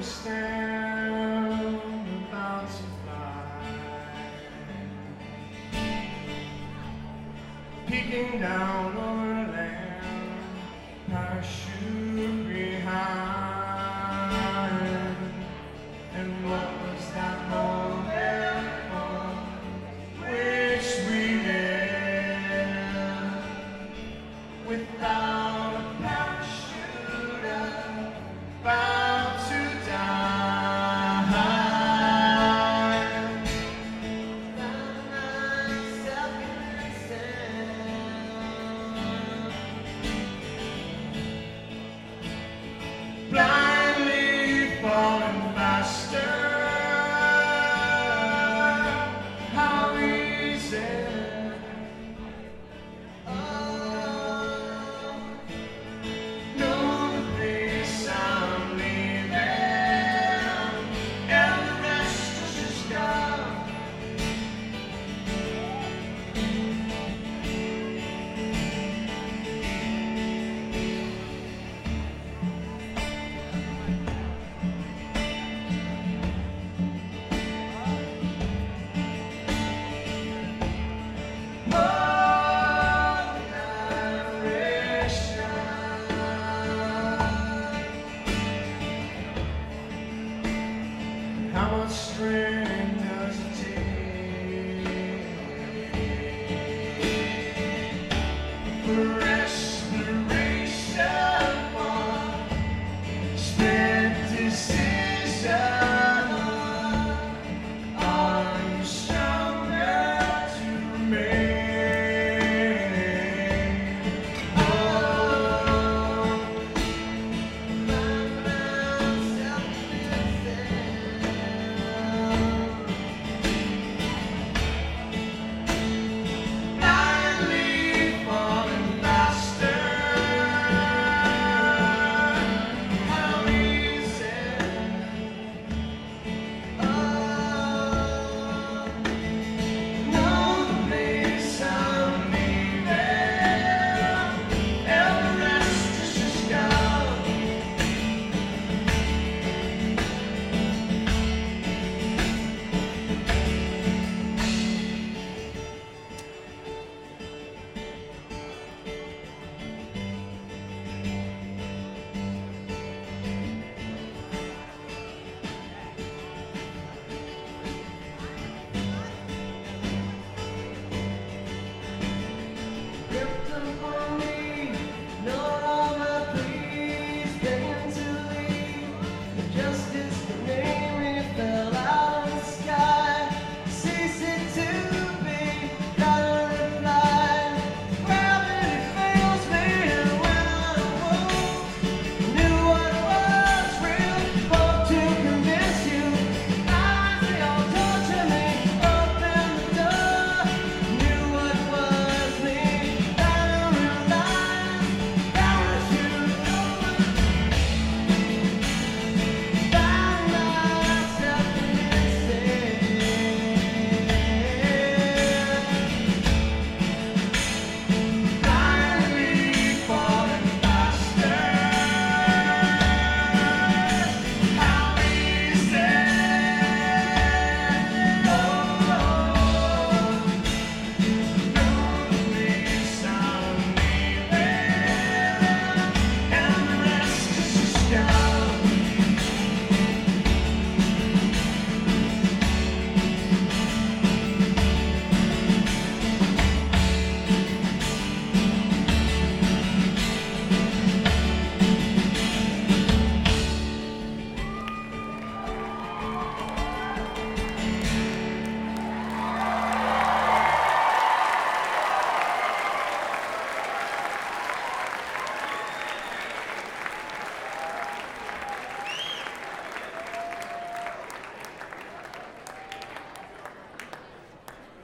understand.